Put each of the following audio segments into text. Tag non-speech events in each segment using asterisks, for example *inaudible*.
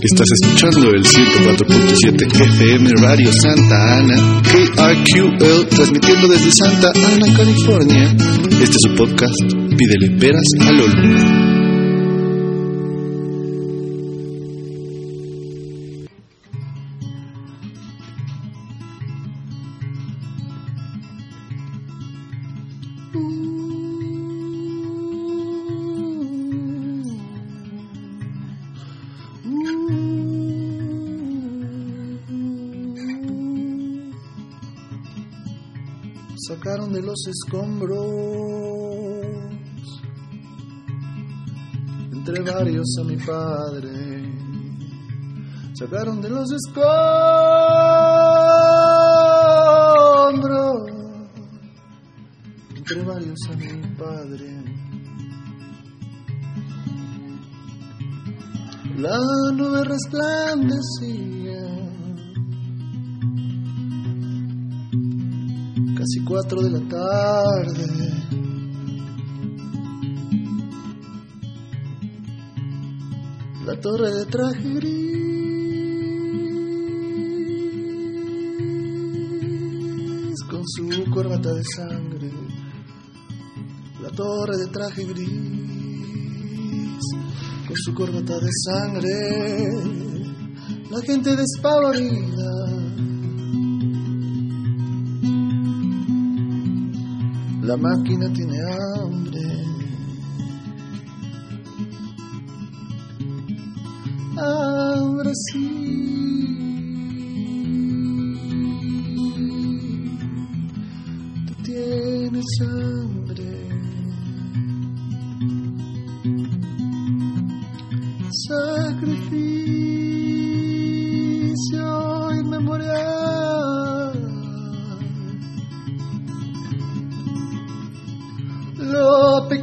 Estás escuchando el 104.7 FM Radio Santa Ana, KRQL, transmitiendo desde Santa Ana, California. Este es su podcast, Pídele peras a Lolo. Escombros, entre varios a mi padre, sacaron de los escombros, entre varios a mi padre. La nube resplandecía casi cuatro de la tarde. La torre de traje gris con su corbata de sangre. La torre de traje gris con su corbata de sangre. La gente despavorida La máquina tiene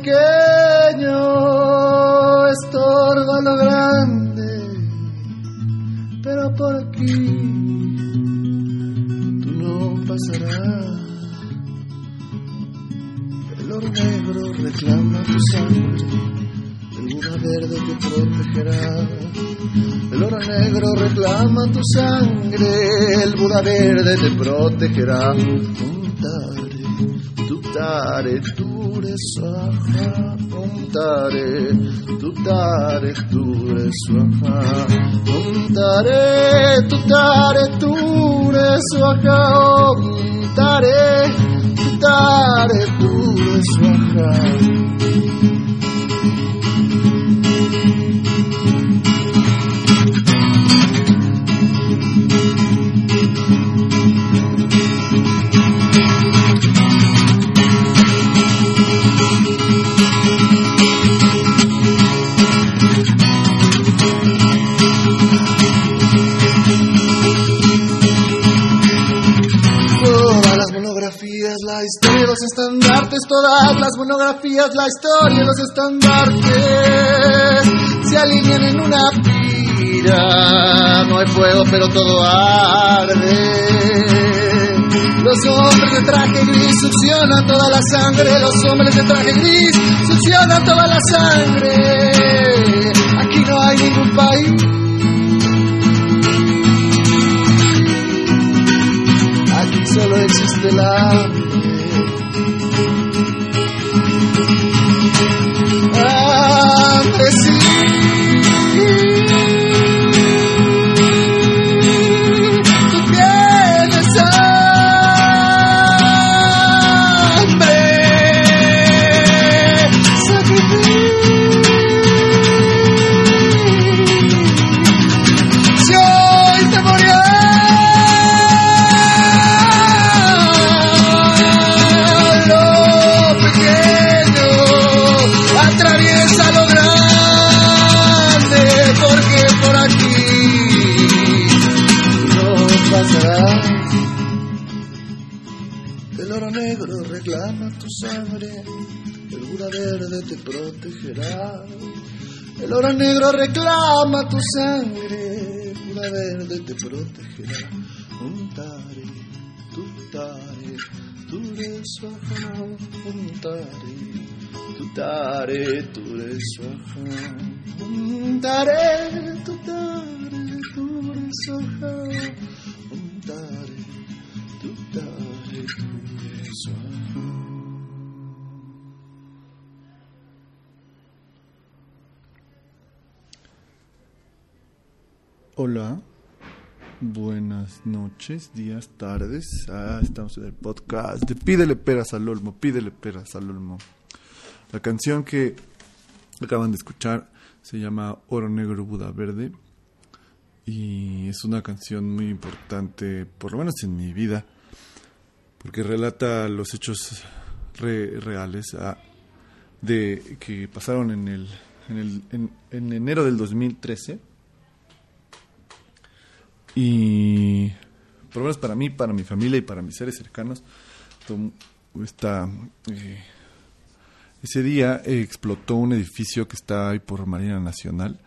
pequeño estorba lo grande, pero por aquí tú no pasarás. El oro negro reclama tu sangre, el Buda verde te protegerá. El oro negro reclama tu sangre, el Buda verde te protegerá. Un tare, tu tare, ture swaha. Om tare, tu tare, ture swaha. Om tare, tu tare. Om tare, tu tare. Las monografías, la historia, los estandartes se alinean en una pira. No hay fuego, pero todo arde. Los hombres de traje gris succionan toda la sangre. Los hombres de traje gris succionan toda la sangre. Aquí no hay ningún país. Aquí solo existe la Esse Ahora negro reclama tu sangre, pura verde te protegerá. Untare, tutare, ture suaja, untare, tutare, ture suaja, untare, tutare, ture suaja, untare, tutare, ture suaja. Hola, buenas noches, días, tardes. Ah, estamos en el podcast de Pídele peras al olmo, pídele peras al olmo. La canción que acaban de escuchar se llama Oro Negro Buda Verde y es una canción muy importante, por lo menos en mi vida, porque relata los hechos reales ah, de que pasaron en el en, el, en enero del 2013 y por lo menos para mí, para mi familia y para mis seres cercanos, esta, eh, ese día explotó un edificio que está ahí por Marina Nacional,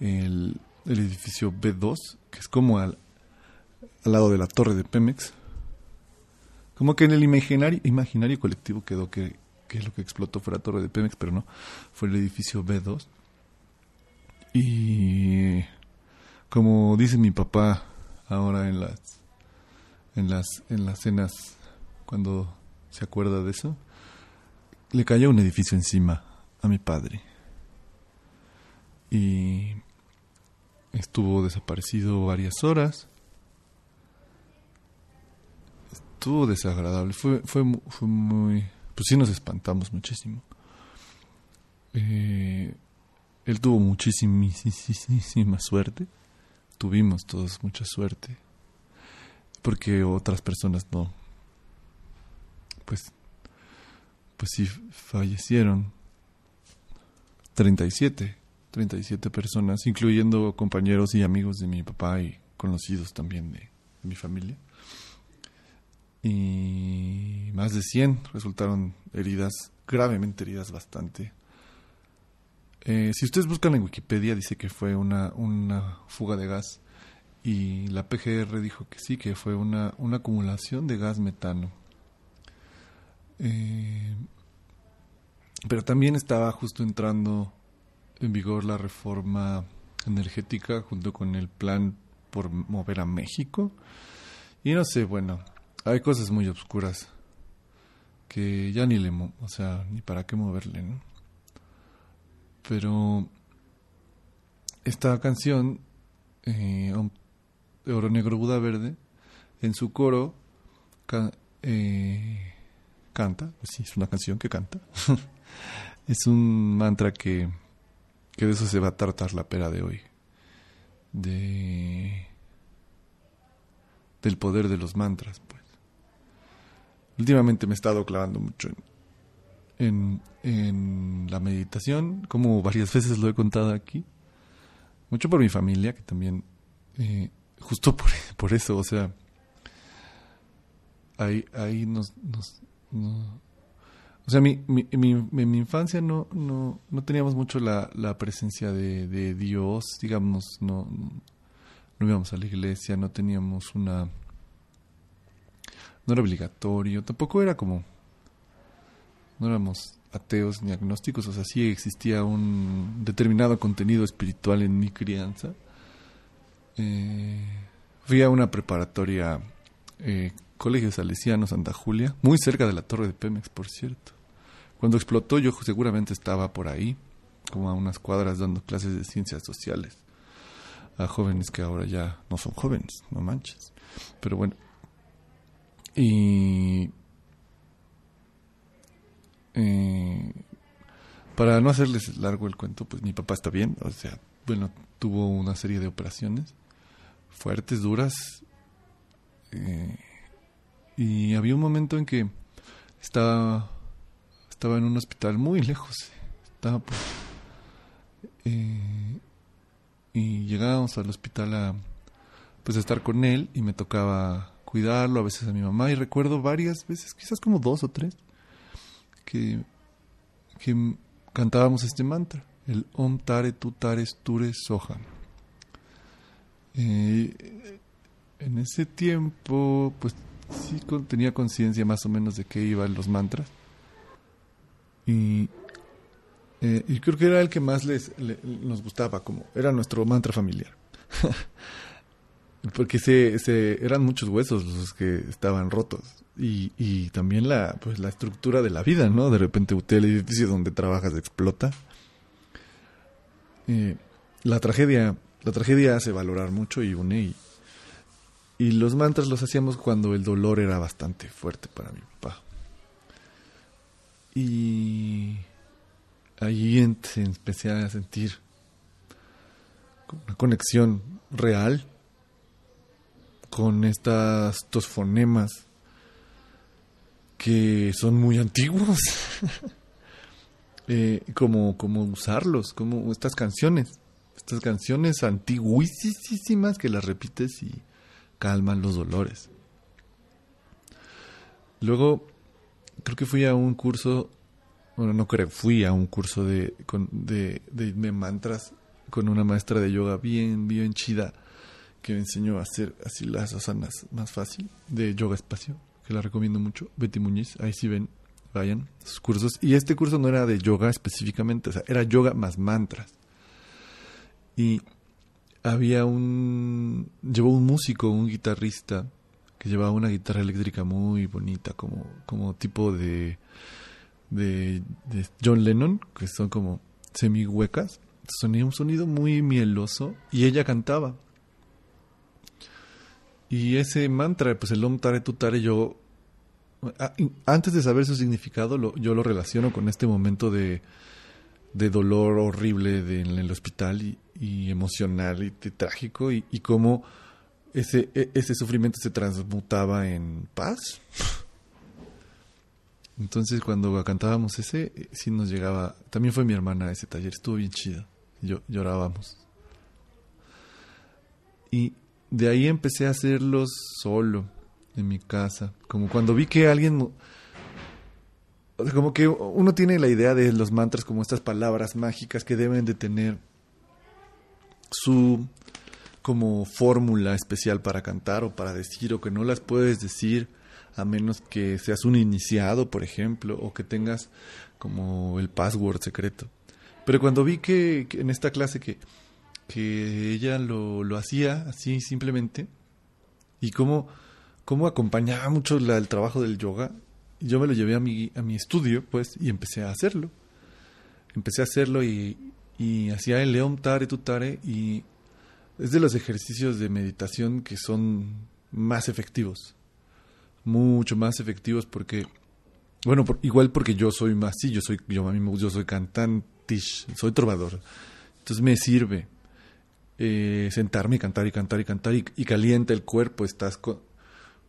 el, edificio B2, que es como al, al, lado de la torre de Pemex. Como que en el imaginario, imaginario colectivo quedó que, que lo que explotó fue la torre de Pemex, pero no, fue el edificio B2. Y como dice mi papá, ahora en las en las en las cenas cuando se acuerda de eso le cayó un edificio encima a mi padre. Y estuvo desaparecido varias horas. Estuvo desagradable. Fue fue fue muy pues sí nos espantamos muchísimo. Eh, él tuvo muchísima suerte tuvimos todos mucha suerte, porque otras personas no, pues, pues sí fallecieron. 37, 37 personas, incluyendo compañeros y amigos de mi papá y conocidos también de, mi familia. Y más de 100 resultaron heridas, gravemente heridas bastante. Eh, si ustedes buscan en Wikipedia, dice que fue una, una fuga de gas y la PGR dijo que sí, que fue una, una acumulación de gas metano. Eh, pero también estaba justo entrando en vigor la reforma energética junto con el plan por mover a México. Y no sé, bueno, hay cosas muy oscuras que ya ni le, o sea, ni para qué moverle, ¿no? Pero esta canción, eh, Oro Negro Buda Verde, en su coro eh, canta, sí, es una canción que canta. *laughs* es un mantra que, que de eso se va a tratar la pera de hoy. De del poder de los mantras, pues. Últimamente me he estado clavando mucho en, en, la meditación, como varias *laughs* veces lo he contado aquí. Mucho por mi familia, que también, eh, justo por, *laughs* por, eso, o sea, ahí, ahí nos... nos o sea, mi, mi, mi, mi infancia no, no, no teníamos mucho la, la presencia de, de Dios, digamos, no, no íbamos a la iglesia, no teníamos una... No era obligatorio, tampoco era como no éramos ateos ni agnósticos, o sea, sí existía un determinado contenido espiritual en mi crianza. Eh, fui a una preparatoria, eh, Colegio Salesiano Santa Julia, muy cerca de la Torre de Pemex, por cierto. Cuando explotó yo seguramente estaba por ahí, como a unas cuadras dando clases de ciencias sociales a jóvenes que ahora ya no son jóvenes, no manches. Pero bueno. Y eh, para no hacerles largo el cuento, pues mi papá está bien, o sea, bueno, tuvo una serie de operaciones fuertes, duras, eh, y había un momento en que estaba, estaba en un hospital muy lejos, estaba pues, eh, y llegábamos al hospital a pues a estar con él y me tocaba cuidarlo, a veces a mi mamá, y recuerdo varias veces, quizás como dos o tres, que, cantábamos este mantra, el Om Tare Tu Tare Ture Soha. Eh, en ese tiempo, pues sí tenía conciencia más o menos de qué iban los mantras. Y, eh, creo que era el que más les, nos gustaba, como era nuestro mantra familiar. *laughs* Porque se, se, eran muchos huesos los que estaban rotos y, también la, pues, la estructura de la vida, ¿no? De repente el edificio donde trabajas explota. Eh, la tragedia la tragedia hace valorar mucho y une y, y los mantras los hacíamos cuando el dolor era bastante fuerte para mi papá. Y allí empecé a sentir una conexión real con estas, estos fonemas que son muy antiguos. *laughs* eh, como, usarlos, como estas canciones. Estas canciones antiguísimas que las repites y calman los dolores. Luego, creo que fui a un curso, bueno, no creo, fui a un curso de, de, de, mantras con una maestra de yoga bien, bien chida que me enseñó a hacer así las asanas más fácil de yoga espacio, la recomiendo mucho, Betty Muñiz, ahí sí ven, vayan, sus cursos. Y este curso no era de yoga específicamente, o sea, era yoga más mantras. Y había un. Llevó un músico, un guitarrista, que llevaba una guitarra eléctrica muy bonita, como, como tipo de, de, de John Lennon, que son como semi huecas. Sonía un sonido muy mieloso y ella cantaba. Y ese mantra, pues el Om Tare Tutare, yo antes de saber su significado, yo lo relaciono con este momento de, de dolor horrible de, en el hospital y, emocional y, trágico y, cómo ese, e, ese sufrimiento se transmutaba en paz. Entonces cuando cantábamos ese, eh, sí nos llegaba, también fue mi hermana a ese taller, estuvo bien chido, yo, llorábamos. Y de ahí empecé a hacerlos solo en mi casa. Como cuando vi que alguien... como que uno tiene la idea de los mantras como estas palabras mágicas que deben de tener su como fórmula especial para cantar o para decir o que no las puedes decir a menos que seas un iniciado, por ejemplo, o que tengas como el password secreto. Pero cuando vi que, en esta clase que, que ella lo, lo hacía así simplemente y cómo cómo acompañaba mucho el trabajo del yoga. Yo me lo llevé a mi, a mi estudio, pues, y empecé a hacerlo. Empecé a hacerlo y, hacía el León Tare Tutare y es de los ejercicios de meditación que son más efectivos. Mucho más efectivos porque, bueno, igual porque yo soy más, sí, yo soy, yo, a yo soy cantante, soy trovador. Entonces me sirve eh, sentarme y cantar y cantar y cantar y, y calienta el cuerpo, estás con,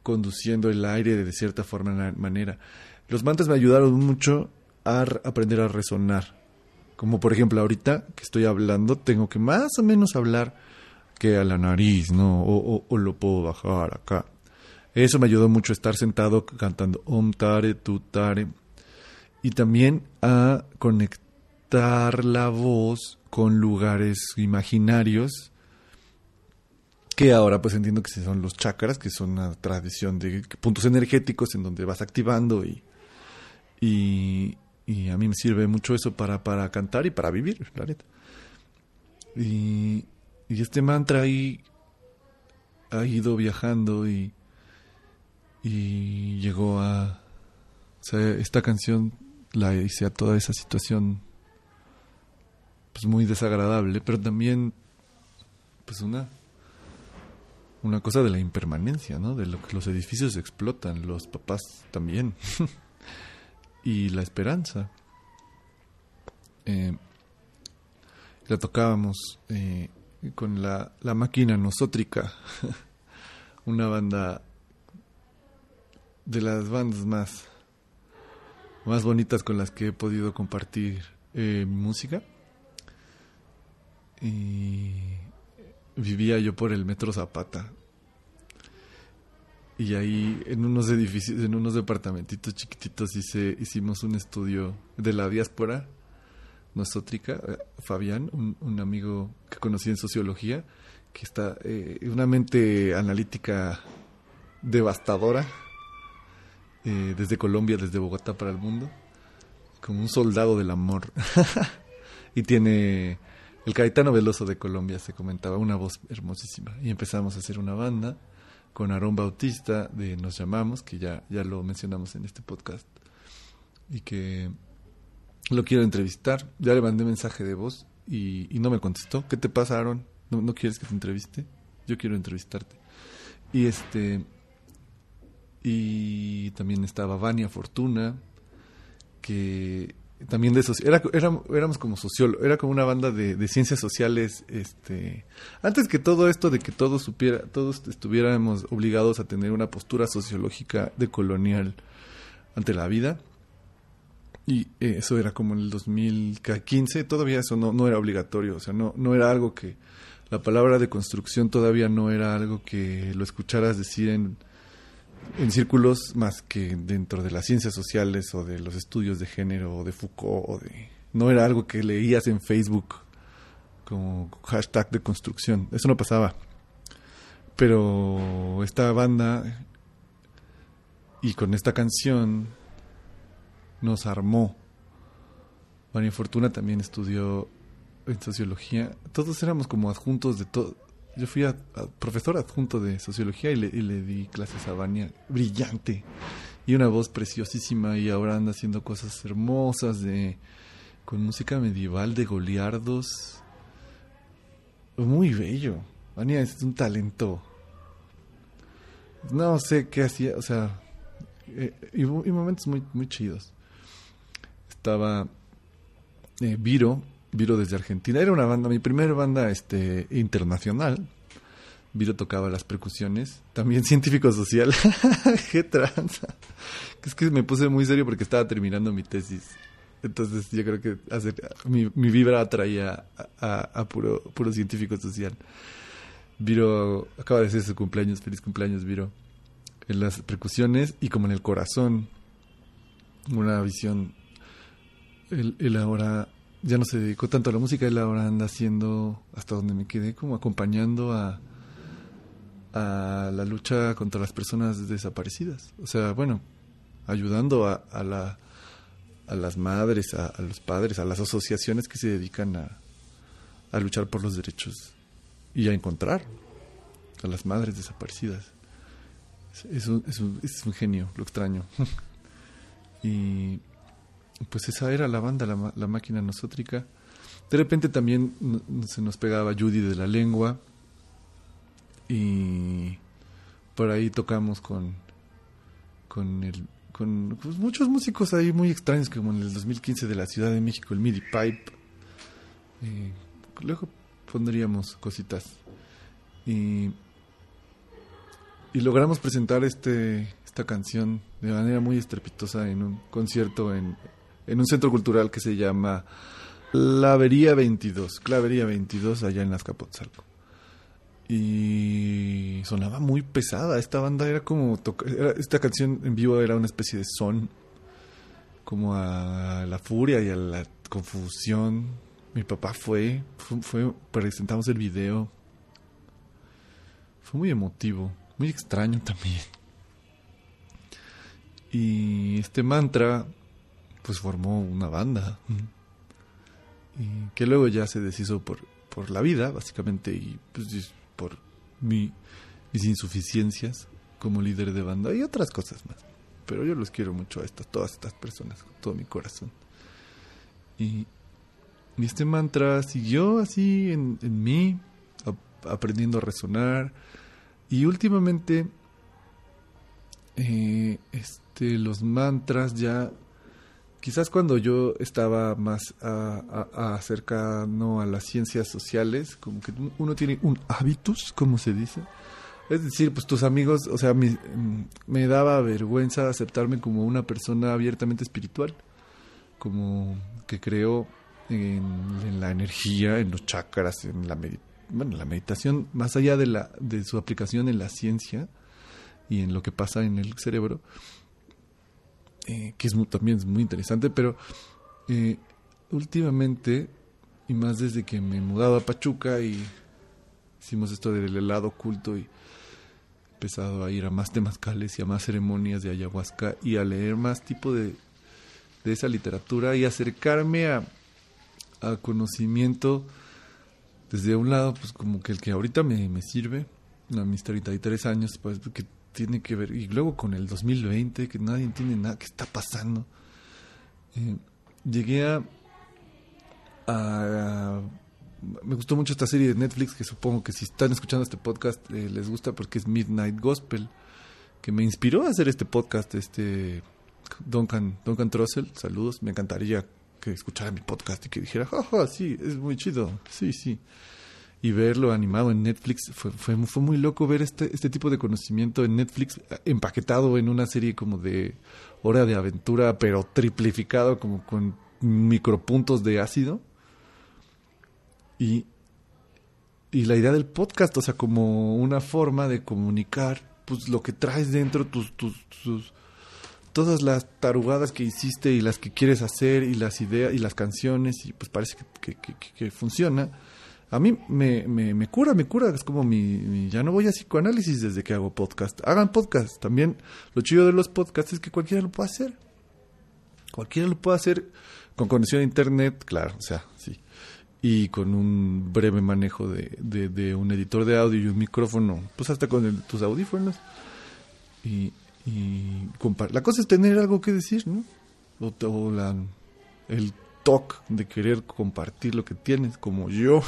conduciendo el aire de cierta forma, manera. Los mantras me ayudaron mucho a aprender a resonar. Como por ejemplo ahorita que estoy hablando, tengo que más o menos hablar que a la nariz, ¿no? O, lo puedo bajar acá. Eso me ayudó mucho a estar sentado cantando Om Tare, Tu Tare. Y también a conectar la voz con lugares imaginarios que ahora pues entiendo que son los chakras, que son una tradición de puntos energéticos en donde vas activando y, y, a mí me sirve mucho eso para, para cantar y para vivir, la neta. Y, este mantra ahí ha ido viajando y, y llegó a... O sea, esta canción la hice a toda esa situación pues muy desagradable, pero también pues una una cosa de la impermanencia, ¿no? De lo que los edificios explotan, los papás también. *laughs* y la esperanza. Eh, la tocábamos eh, con la, la máquina nosótrica, *laughs* una banda de las bandas más, más bonitas con las que he podido compartir eh, música. Y vivía yo por el Metro Zapata. Y ahí en unos edificios, en unos departamentitos chiquititos hice, hicimos un estudio de la diáspora nosótrica, eh, Fabián, un, amigo que conocí en sociología, que está eh, una mente analítica devastadora, eh, desde Colombia, desde Bogotá para el mundo, como un soldado del amor. *laughs* y tiene el Caetano Veloso de Colombia se comentaba, una voz hermosísima. Y empezamos a hacer una banda con Aarón Bautista de Nos Llamamos, que ya, ya lo mencionamos en este podcast. Y que lo quiero entrevistar. Ya le mandé mensaje de voz y, no me contestó. ¿Qué te pasa, Aarón? ¿No, ¿No quieres que te entreviste? Yo quiero entrevistarte. Y este y también estaba Vania Fortuna, que también de esos, era, éramos como sociólogos, era como una banda de, de, ciencias sociales, este, antes que todo esto de que todos supiera, todos estuviéramos obligados a tener una postura sociológica de colonial ante la vida, y eso era como en el 2015, todavía eso no, no era obligatorio, o sea, no, no era algo que, la palabra de construcción todavía no era algo que lo escucharas decir en, en círculos más que dentro de las ciencias sociales o de los estudios de género o de Foucault o de no era algo que leías en Facebook como hashtag de construcción. Eso no pasaba. Pero esta banda y con esta canción nos armó. María Fortuna también estudió en sociología. Todos éramos como adjuntos de todo yo fui a, profesor adjunto de sociología y le, le, di clases a Vania, brillante, y una voz preciosísima, y ahora anda haciendo cosas hermosas de con música medieval de goliardos. Muy bello. Vania es un talento. No sé qué hacía, o sea, eh, y, y, momentos muy, muy chidos. Estaba eh, Viro, Viro desde Argentina. Era una banda, mi primera banda este, internacional. Viro tocaba las percusiones. También *laughs* científico social. *laughs* ¡Qué tranza! Es que me puse muy serio porque estaba terminando mi tesis. Entonces yo creo que mi, mi, vibra atraía a, a, puro, puro científico social. Viro acaba de ser su cumpleaños. Feliz cumpleaños, Viro. En las percusiones y como en el corazón. Una visión. Él, él ahora ya no se dedicó tanto a la música, él ahora anda haciendo, hasta donde me quedé, como acompañando a, a la lucha contra las personas desaparecidas. O sea, bueno, ayudando a, a, la, a las madres, a, los padres, a las asociaciones que se dedican a, a luchar por los derechos y a encontrar a las madres desaparecidas. Es un genio, lo extraño. *laughs* y pues esa era la banda, la, la máquina nosótrica. De repente también se nos pegaba Judy de la lengua. Y por ahí tocamos con con el con pues, muchos músicos ahí muy extraños como en el 2015 de la Ciudad de México el MIDI Pipe. Luego pondríamos cositas. Y y logramos presentar este esta canción de manera muy estrepitosa en un concierto en en un centro cultural que se llama Clavería 22, Clavería 22 allá en Azcapotzalco. Y sonaba muy pesada, esta banda era como era, esta canción en vivo era una especie de son como a la furia y a la confusión. Mi papá fue, fue presentamos el video. Fue muy emotivo, muy extraño también. Y este mantra pues formó una banda. Y que luego ya se deshizo por, por la vida, básicamente, y pues por mi, mis insuficiencias como líder de banda y otras cosas más. Pero yo los quiero mucho a estas, todas estas personas, con todo mi corazón. Y, y este mantra siguió así en, en mí, aprendiendo a resonar. Y últimamente, eh, este, los mantras ya quizás cuando yo estaba más a, a, a las ciencias sociales, como que uno tiene un hábitus, como se dice. Es decir, pues tus amigos, o sea, me, me daba vergüenza aceptarme como una persona abiertamente espiritual, como que creo en, la energía, en los chakras, en la, bueno, la meditación, más allá de, la, de su aplicación en la ciencia y en lo que pasa en el cerebro, eh, que es muy, también es muy interesante, pero eh, últimamente, y más desde que me he mudado a Pachuca y hicimos esto del helado oculto y he empezado a ir a más temazcales y a más ceremonias de ayahuasca y a leer más tipo de, de esa literatura y acercarme a, a conocimiento desde un lado, pues como que el que ahorita me, me sirve, a mis 33 años, pues tiene que ver, y luego con el 2020, que nadie entiende nada que está pasando. Eh, llegué a, a, me gustó mucho esta serie de Netflix que supongo que si están escuchando este podcast eh, les gusta porque es Midnight Gospel, que me inspiró a hacer este podcast, este Duncan, Duncan Trussell, saludos, me encantaría que escuchara mi podcast y que dijera, jaja, sí, es muy chido, sí, sí. Y verlo animado en Netflix, fue, fue, muy loco ver este, este tipo de conocimiento en Netflix empaquetado en una serie como de hora de aventura, pero triplificado como con micropuntos de ácido. Y, y la idea del podcast, o sea, como una forma de comunicar pues lo que traes dentro, tus, tus, todas las tarugadas que hiciste y las que quieres hacer y las ideas y las canciones y pues parece que, que funciona. A mí me, me, me, cura, me cura. Es como mi, mi, Ya no voy a psicoanálisis desde que hago podcast. Hagan podcast. También lo chido de los podcasts es que cualquiera lo puede hacer. Cualquiera lo puede hacer con conexión a internet, claro, o sea, sí. Y con un breve manejo de, de, de un editor de audio y un micrófono, pues hasta con el, tus audífonos. Y, y la cosa es tener algo que decir, ¿no? O, o la, el toque de querer compartir lo que tienes, como yo.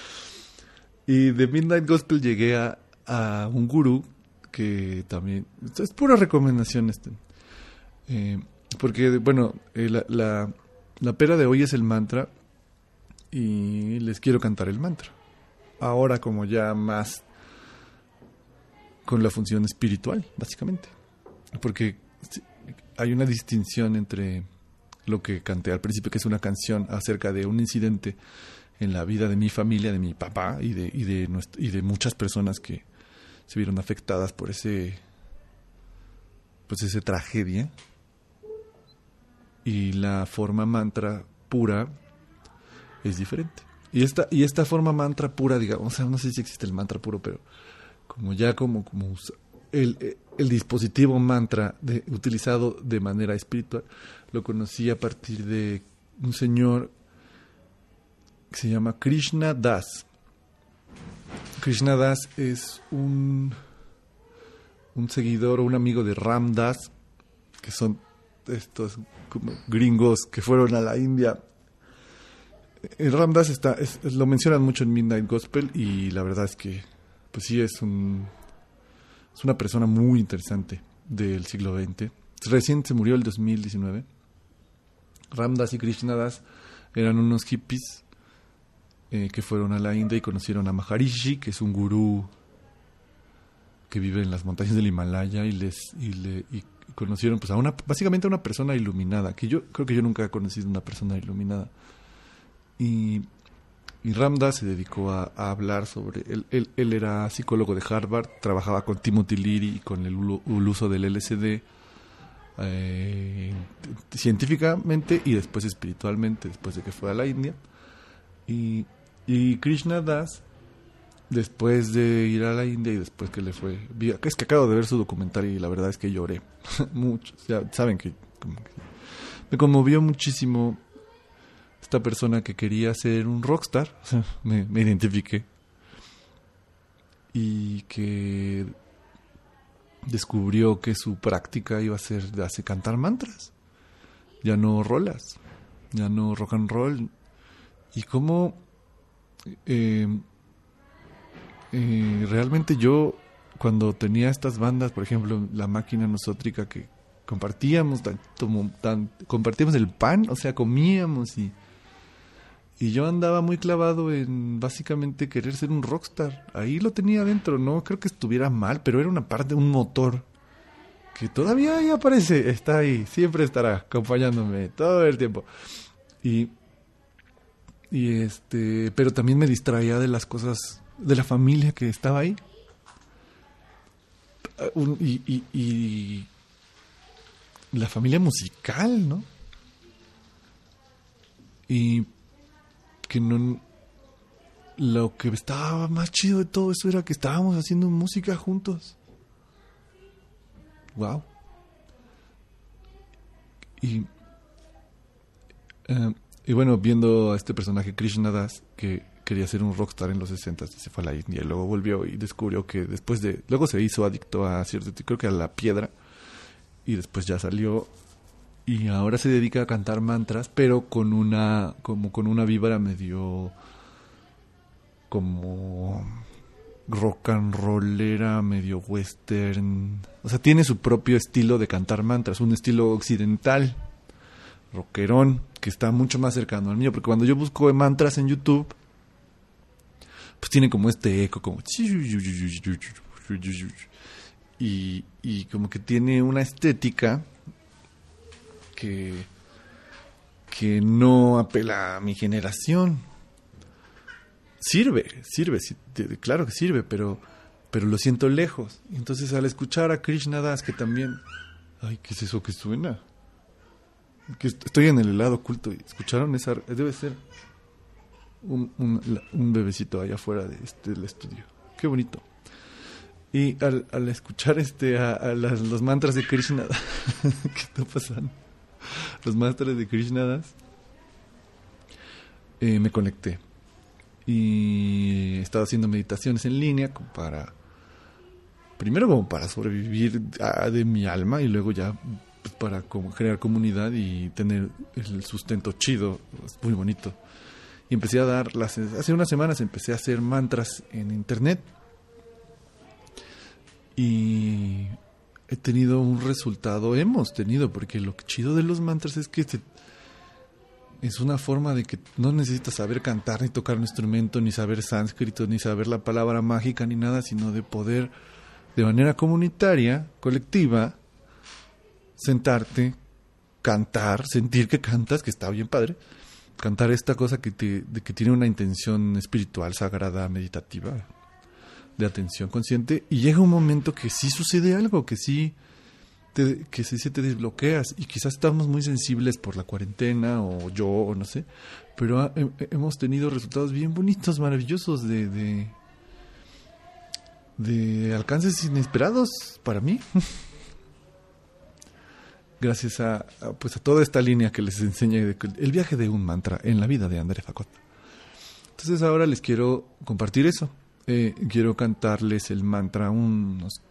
*laughs* y de Midnight Gospel llegué a, a un gurú que también es pura recomendación este. Eh, porque, bueno, eh, la, la pera de hoy es el mantra y les quiero cantar el mantra. Ahora como ya más con la función espiritual, básicamente. Porque hay una distinción entre lo que canté al principio, que es una canción acerca de un incidente en la vida de mi familia, de mi papá y de, y de, y de muchas personas que se vieron afectadas por ese pues esa tragedia. Y la forma mantra pura es diferente. Y esta y esta forma mantra pura digamos o sea, no sé si existe el mantra puro pero como ya como como el, el dispositivo mantra de, utilizado de manera espiritual lo conocí a partir de un señor que se llama Krishna Das. Krishna Das es un, un seguidor o un amigo de Ram Das, que son estos como gringos que fueron a la India. El Ram Das está, es, lo mencionan mucho en Midnight Gospel y la verdad es que, pues sí, es un es una persona muy interesante del siglo XX. Recién se murió el 2019 Ramdas y Krishnadas eran unos hippies eh, que fueron a la India y conocieron a Maharishi, que es un gurú que vive en las montañas del Himalaya y les y conocieron pues a una básicamente a una persona iluminada, que yo creo que yo nunca he conocido una persona iluminada. Y, y Ramdas se dedicó a, hablar sobre él, él, era psicólogo de Harvard, trabajaba con Timothy Leary y con el, uso del LSD eh, científicamente y después espiritualmente, después de que fue a la India. Y, Krishna Das, después de ir a la India y después que le fue... Es que acabo de ver su documental y la verdad es que lloré *laughs* mucho. Ya saben que me conmovió muchísimo esta persona que quería ser un rockstar. me, me identifiqué. Y que descubrió que su práctica iba a ser hace cantar mantras, ya no rolas, ya no rock and roll. Y cómo eh, eh, realmente yo, cuando tenía estas bandas, por ejemplo, la máquina nosótrica que compartíamos, tan, compartíamos el pan, o sea, comíamos y y yo andaba muy clavado en básicamente querer ser un rockstar. Ahí lo tenía adentro, no creo que estuviera mal, pero era una parte, un motor que todavía ahí aparece, está ahí, siempre estará acompañándome todo el tiempo. Y, y este, pero también me distraía de las cosas de la familia que estaba ahí. y, y, y la familia musical, ¿no? Y que no lo que estaba más chido de todo eso era que estábamos haciendo música juntos. Wow. Y, uh, y bueno, viendo a este personaje Krishna Das, que quería ser un rockstar en los 60, se fue a la India y luego volvió y descubrió que después de. Luego se hizo adicto a cierto. Creo que a la piedra. Y después ya salió y ahora se dedica a cantar mantras, pero con una como con una vibra medio como rock and rollera, medio western. O sea, tiene su propio estilo de cantar mantras, un estilo occidental, rockerón, que está mucho más cercano al mío, porque cuando yo busco mantras en YouTube, pues tiene como este eco, como... Y, y como que tiene una estética que, que no apela a mi generación. Sirve, sirve, claro que sirve, pero, pero lo siento lejos. Entonces al escuchar a Krishna Das, que también... Ay, ¿qué es eso que suena? Que estoy en el helado oculto escucharon esa... Debe ser un, bebecito allá afuera de este, del estudio. Qué bonito. Y al, escuchar este a, los mantras de Krishna, *laughs* ¿qué está pasando? *laughs* Los mantras de Krishna Das, eh, me conecté. Y he estado haciendo meditaciones en línea para, primero como para sobrevivir de mi alma y luego ya pues, para como crear comunidad y tener el sustento chido, muy bonito. Y empecé a dar las hace unas semanas empecé a hacer mantras en internet. Y he tenido un resultado, hemos tenido, porque lo chido de los mantras es que es una forma de que no necesitas saber cantar, ni tocar un instrumento, ni saber sánscrito, ni saber la palabra mágica, ni nada, sino de poder, de manera comunitaria, colectiva, sentarte, cantar, sentir que cantas, que está bien padre, cantar esta cosa que, te, de que tiene una intención espiritual, sagrada, meditativa, de atención consciente, y llega un momento que sí sucede algo, que sí, te, que sí se te desbloqueas, y quizás estamos muy sensibles por la cuarentena, o yo, o no sé, pero hemos tenido resultados bien bonitos, maravillosos, de, de, de alcances inesperados para mí. *laughs* gracias a, pues a toda esta línea que les enseñé el viaje de un mantra en la vida de André Facot. Entonces ahora les quiero compartir eso. Eh, quiero cantarles el mantra unos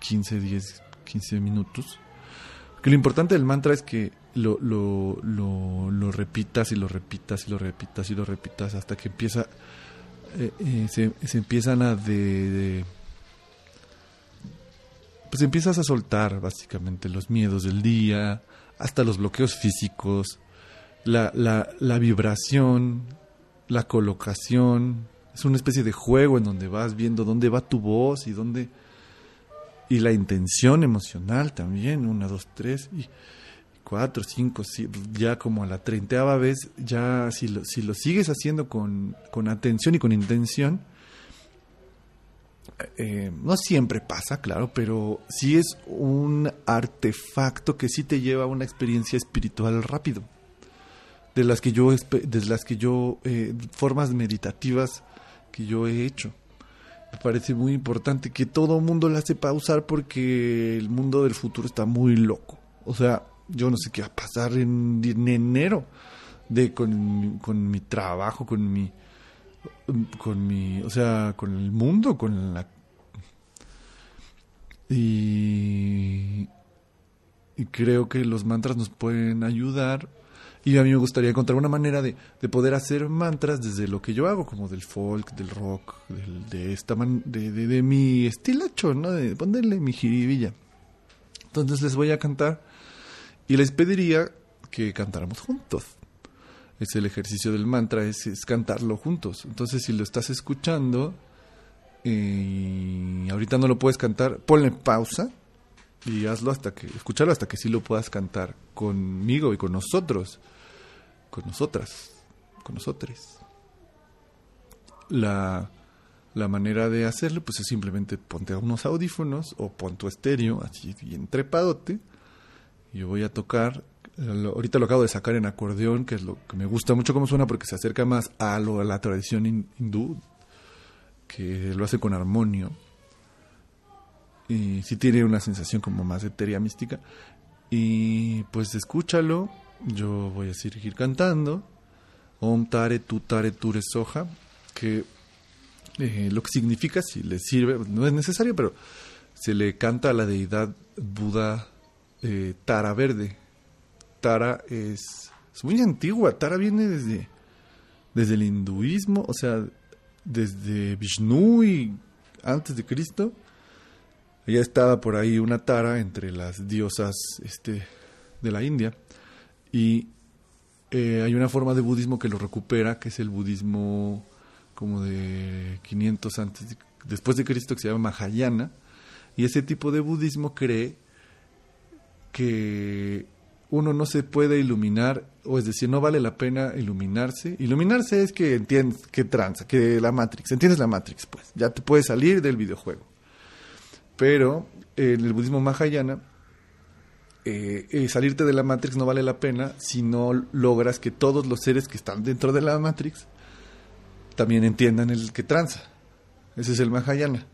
15, 10, 15 minutos. Que lo importante del mantra es que lo, lo, lo, repitas y lo repitas y lo repitas y lo repitas hasta que empieza eh, eh, se, se, empiezan a de pues empiezas a soltar básicamente los miedos del día, hasta los bloqueos físicos, la, la, la vibración, la colocación. Es una especie de juego en donde vas viendo dónde va tu voz y dónde... Y la intención emocional también, una, dos, tres, y cuatro, cinco, ya como a la treintaava vez, ya si lo, si lo sigues haciendo con, con atención y con intención, eh, no siempre pasa, claro, pero sí es un artefacto que sí te lleva a una experiencia espiritual rápido. De las que yo, de las que yo, eh, formas meditativas que yo he hecho. Me parece muy importante que todo mundo la sepa usar porque el mundo del futuro está muy loco. O sea, yo no sé qué va a pasar en, en enero de con, con mi trabajo, con mi con mi, o sea, con el mundo, con la... Y, y creo que los mantras nos pueden ayudar y a mí me gustaría encontrar una manera de, de, poder hacer mantras desde lo que yo hago, como del folk, del rock, de esta man, de, de, mi estilacho, ¿no? De ponerle mi jiribilla. Entonces les voy a cantar y les pediría que cantáramos juntos es el ejercicio del mantra, es, cantarlo juntos. Entonces, si lo estás escuchando y ahorita no lo puedes cantar, ponle pausa y hazlo hasta que, escúchalo hasta que sí lo puedas cantar conmigo y con nosotros, con nosotras, con nosotros. La, la manera de hacerlo, pues es simplemente ponte unos audífonos o pon tu estéreo así bien trepadote. Yo voy a tocar ahorita lo acabo de sacar en acordeón, que es lo que me gusta mucho cómo suena porque se acerca más a, lo, a la tradición hindú, que lo hace con armonio. Y sí tiene una sensación como más etérea mística. Y pues escúchalo, yo voy a seguir cantando. Om Tare Tu Tare Ture Soja, que eh, lo que significa, si le sirve, no es necesario, pero se le canta a la deidad Buda eh, Tara Verde, Tara es, es muy antigua. Tara viene desde, desde el hinduismo, o sea, desde Vishnu y antes de Cristo. Ya estaba por ahí una Tara entre las diosas este, de la India. Y eh, hay una forma de budismo que lo recupera, que es el budismo como de 500 antes después de Cristo, que se llama Mahayana. Y ese tipo de budismo cree que uno no se puede iluminar, o es decir, no vale la pena iluminarse. Iluminarse es que entiendes que tranza, que la Matrix, entiendes la Matrix, pues, ya te puedes salir del videojuego. Pero en el budismo Mahayana, eh, eh, salirte de la Matrix no vale la pena si no logras que todos los seres que están dentro de la Matrix también entiendan el que tranza. Ese es el Mahayana.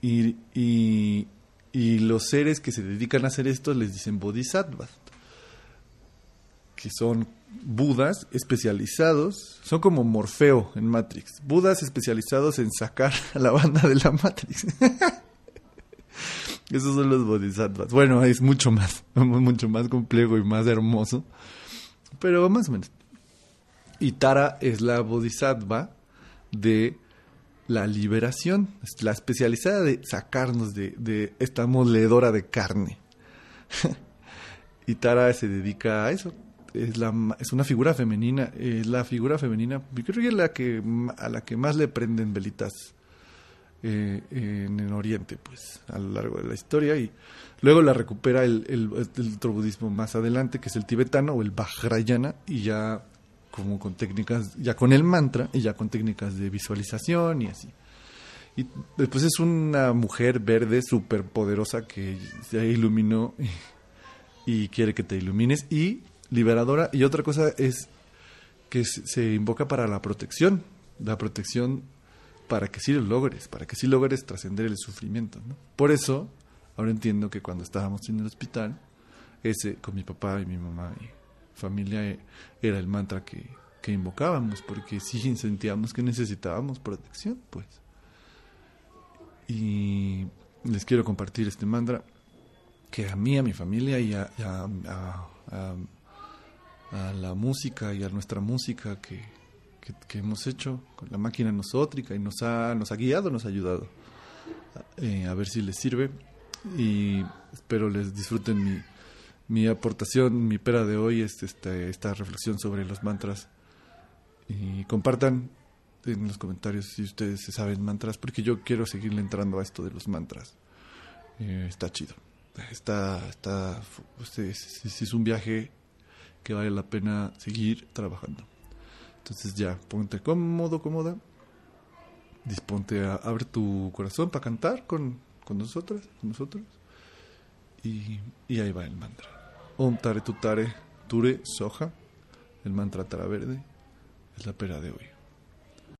Y, y, y los seres que se dedican a hacer esto les dicen bodhisattvas, que son budas especializados, son como Morfeo en Matrix, budas especializados en sacar a la banda de la Matrix. *laughs* Esos son los bodhisattvas. Bueno, es mucho más, *laughs* mucho más complejo y más hermoso, pero más o menos. Y Tara es la bodhisattva de la liberación, la especializada de sacarnos de, esta moledora de carne. *laughs* y Tara se dedica a eso. Es, la, es una figura femenina, es la figura femenina, yo creo que es la que, a la que más le prenden velitas eh, en el Oriente, pues, a lo largo de la historia. Y luego la recupera el, el, el otro budismo más adelante, que es el tibetano o el Vajrayana, y ya como con técnicas, ya con el mantra y ya con técnicas de visualización y así. Y después es una mujer verde súper poderosa que se iluminó *laughs* y, quiere que te ilumines y liberadora. Y otra cosa es que se invoca para la protección, la protección para que sí lo logres, para que sí logres trascender el sufrimiento. Por eso, ahora entiendo que cuando estábamos en el hospital, ese con mi papá y mi mamá y familia eh, era el mantra que, que invocábamos, porque sí sentíamos que necesitábamos protección, pues. Y les quiero compartir este mantra que a mí, a mi familia y a, la música y a nuestra música que, que, hemos hecho con la máquina nosótrica y nos ha, nos ha guiado, nos ha ayudado. Eh, a ver si les sirve y espero les disfruten mi, mi aportación, mi pera de hoy es esta, esta reflexión sobre los mantras. Y compartan en los comentarios si ustedes saben mantras, porque yo quiero seguirle entrando a esto de los mantras. Eh, está chido. Está, está, es, es, un viaje que vale la pena seguir trabajando. Entonces ya, ponte cómodo, cómoda. Disponte a abrir tu corazón para cantar con, con nosotras, con nosotros. Y, y ahí va el mantra. Om Tare Tutare Ture Soja, el mantra Tara Verde, es la pera de hoy.